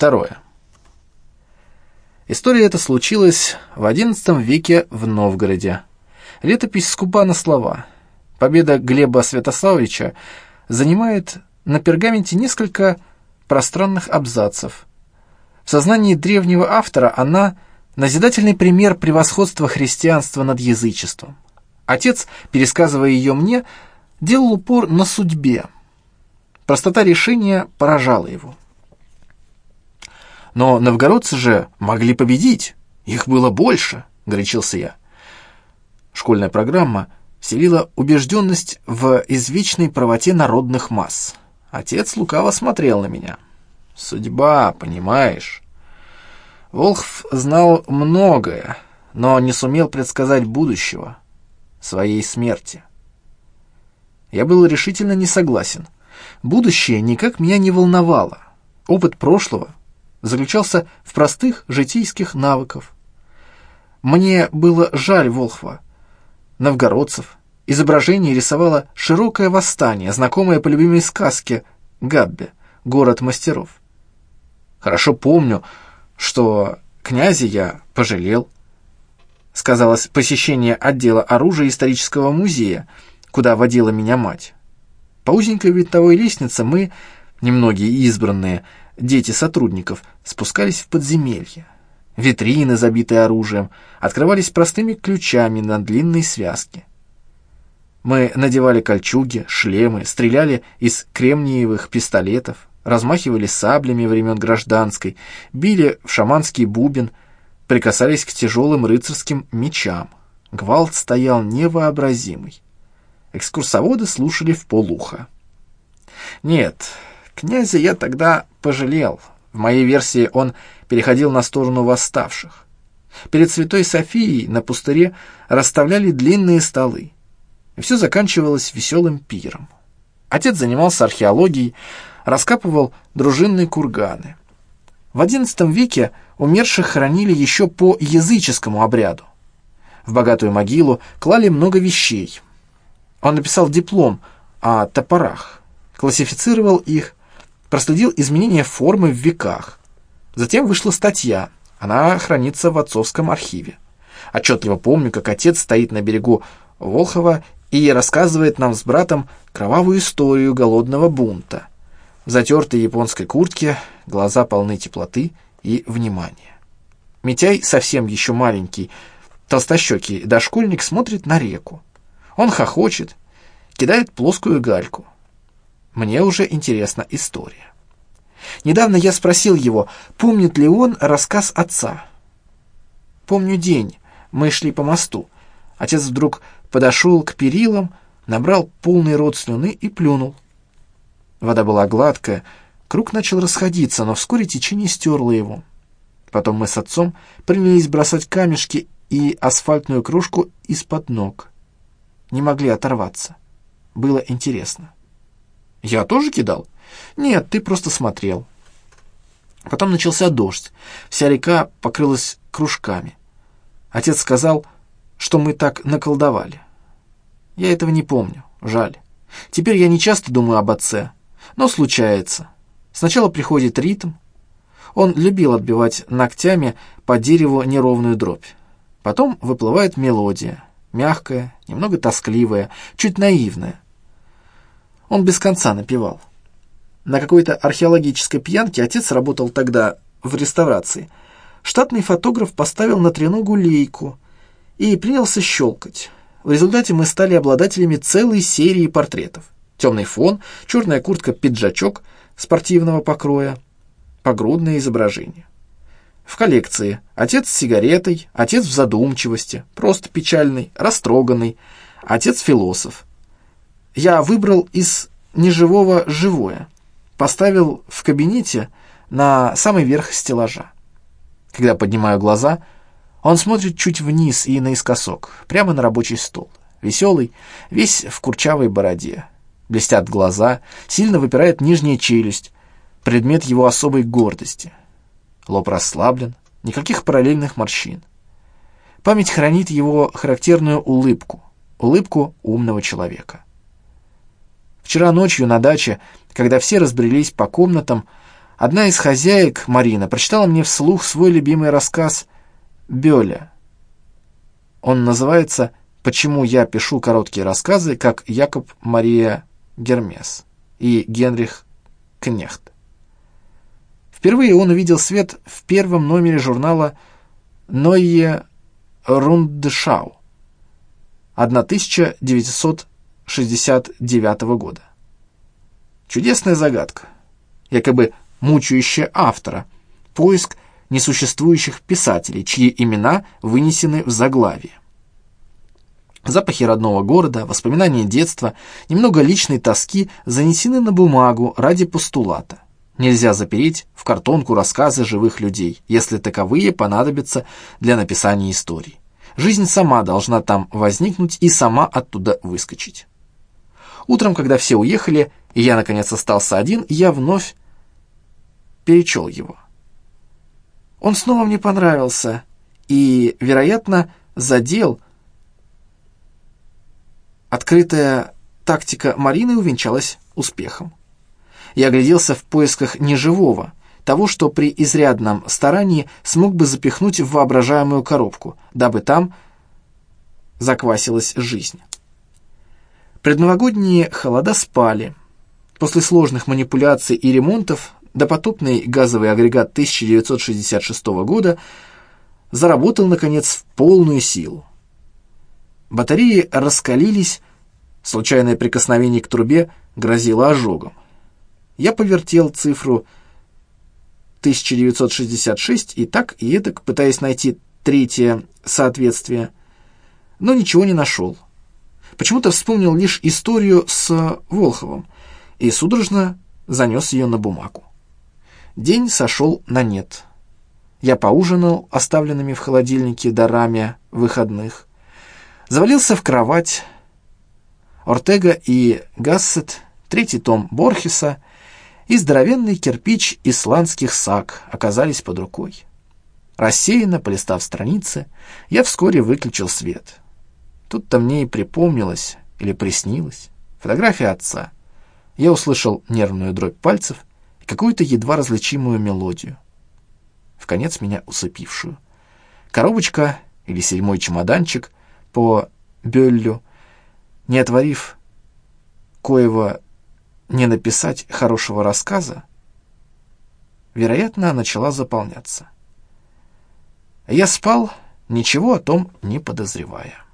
Второе. История эта случилась в XI веке в Новгороде. Летопись скупа на слова. Победа Глеба Святославовича занимает на пергаменте несколько пространных абзацев. В сознании древнего автора она – назидательный пример превосходства христианства над язычеством. Отец, пересказывая ее мне, делал упор на судьбе. Простота решения поражала его. Но новгородцы же могли победить, их было больше, горячился я. Школьная программа селила убежденность в извечной правоте народных масс. Отец лукаво смотрел на меня. Судьба, понимаешь. Волхв знал многое, но не сумел предсказать будущего, своей смерти. Я был решительно не согласен. Будущее никак меня не волновало. Опыт прошлого заключался в простых житейских навыках. Мне было жаль Волхва, новгородцев. Изображение рисовало широкое восстание, знакомое по любимой сказке Габбе «Город мастеров». Хорошо помню, что князя я пожалел. Сказалось посещение отдела оружия исторического музея, куда водила меня мать. По узенькой винтовой лестнице мы, немногие избранные, дети сотрудников, спускались в подземелье. Витрины, забитые оружием, открывались простыми ключами на длинной связке. Мы надевали кольчуги, шлемы, стреляли из кремниевых пистолетов, размахивали саблями времен гражданской, били в шаманский бубен, прикасались к тяжелым рыцарским мечам. Гвалт стоял невообразимый. Экскурсоводы слушали в полуха. Нет, князя я тогда пожалел. В моей версии он переходил на сторону восставших. Перед Святой Софией на пустыре расставляли длинные столы. И все заканчивалось веселым пиром. Отец занимался археологией, раскапывал дружинные курганы. В XI веке умерших хоронили еще по языческому обряду. В богатую могилу клали много вещей. Он написал диплом о топорах, классифицировал их, проследил изменения формы в веках. Затем вышла статья, она хранится в отцовском архиве. Отчетливо помню, как отец стоит на берегу Волхова и рассказывает нам с братом кровавую историю голодного бунта. В затертой японской куртке глаза полны теплоты и внимания. Митяй, совсем еще маленький, толстощекий дошкольник, смотрит на реку. Он хохочет, кидает плоскую гальку. Мне уже интересна история. Недавно я спросил его, помнит ли он рассказ отца. Помню день. Мы шли по мосту. Отец вдруг подошел к перилам, набрал полный рот слюны и плюнул. Вода была гладкая, круг начал расходиться, но вскоре течение стерло его. Потом мы с отцом принялись бросать камешки и асфальтную кружку из-под ног. Не могли оторваться. Было интересно. Я тоже кидал? Нет, ты просто смотрел. Потом начался дождь. Вся река покрылась кружками. Отец сказал, что мы так наколдовали. Я этого не помню, жаль. Теперь я не часто думаю об отце, но случается. Сначала приходит ритм. Он любил отбивать ногтями по дереву неровную дробь. Потом выплывает мелодия, мягкая, немного тоскливая, чуть наивная. Он без конца напевал. На какой-то археологической пьянке отец работал тогда в реставрации. Штатный фотограф поставил на треногу лейку и принялся щелкать. В результате мы стали обладателями целой серии портретов. Темный фон, черная куртка-пиджачок спортивного покроя, погрудное изображение. В коллекции отец с сигаретой, отец в задумчивости, просто печальный, растроганный, отец-философ. Я выбрал из неживого живое, поставил в кабинете на самый верх стеллажа. Когда поднимаю глаза, он смотрит чуть вниз и наискосок, прямо на рабочий стол. Веселый, весь в курчавой бороде. Блестят глаза, сильно выпирает нижняя челюсть, предмет его особой гордости. Лоб расслаблен, никаких параллельных морщин. Память хранит его характерную улыбку, улыбку умного человека. Вчера ночью на даче, когда все разбрелись по комнатам, Одна из хозяек, Марина, прочитала мне вслух свой любимый рассказ «Бёля». Он называется «Почему я пишу короткие рассказы, как Якоб Мария Гермес» и Генрих Кнехт. Впервые он увидел свет в первом номере журнала «Нойе Рундшау» 1969 года. Чудесная загадка, якобы мучающая автора, поиск несуществующих писателей, чьи имена вынесены в заглавие. Запахи родного города, воспоминания детства, немного личной тоски занесены на бумагу ради постулата. Нельзя запереть в картонку рассказы живых людей, если таковые понадобятся для написания истории. Жизнь сама должна там возникнуть и сама оттуда выскочить. Утром, когда все уехали, и я, наконец, остался один, я вновь перечел его. Он снова мне понравился и, вероятно, задел. Открытая тактика Марины увенчалась успехом. Я огляделся в поисках неживого, того, что при изрядном старании смог бы запихнуть в воображаемую коробку, дабы там заквасилась жизнь. Предновогодние холода спали. После сложных манипуляций и ремонтов допотопный газовый агрегат 1966 года заработал, наконец, в полную силу. Батареи раскалились, случайное прикосновение к трубе грозило ожогом. Я повертел цифру 1966 и так, и эдак, пытаясь найти третье соответствие, но ничего не нашел. Почему-то вспомнил лишь историю с Волховым и судорожно занес ее на бумагу. День сошел на нет. Я поужинал оставленными в холодильнике дарами выходных, завалился в кровать. Ортега и Гассет, третий том Борхеса и здоровенный кирпич исландских сак оказались под рукой. Рассеянно полистав страницы, я вскоре выключил свет. Тут-то мне и припомнилось или приснилось фотография отца. Я услышал нервную дробь пальцев какую-то едва различимую мелодию, в конец меня усыпившую. Коробочка или седьмой чемоданчик по Бёллю, не отворив коего не написать хорошего рассказа, вероятно, начала заполняться. Я спал, ничего о том не подозревая.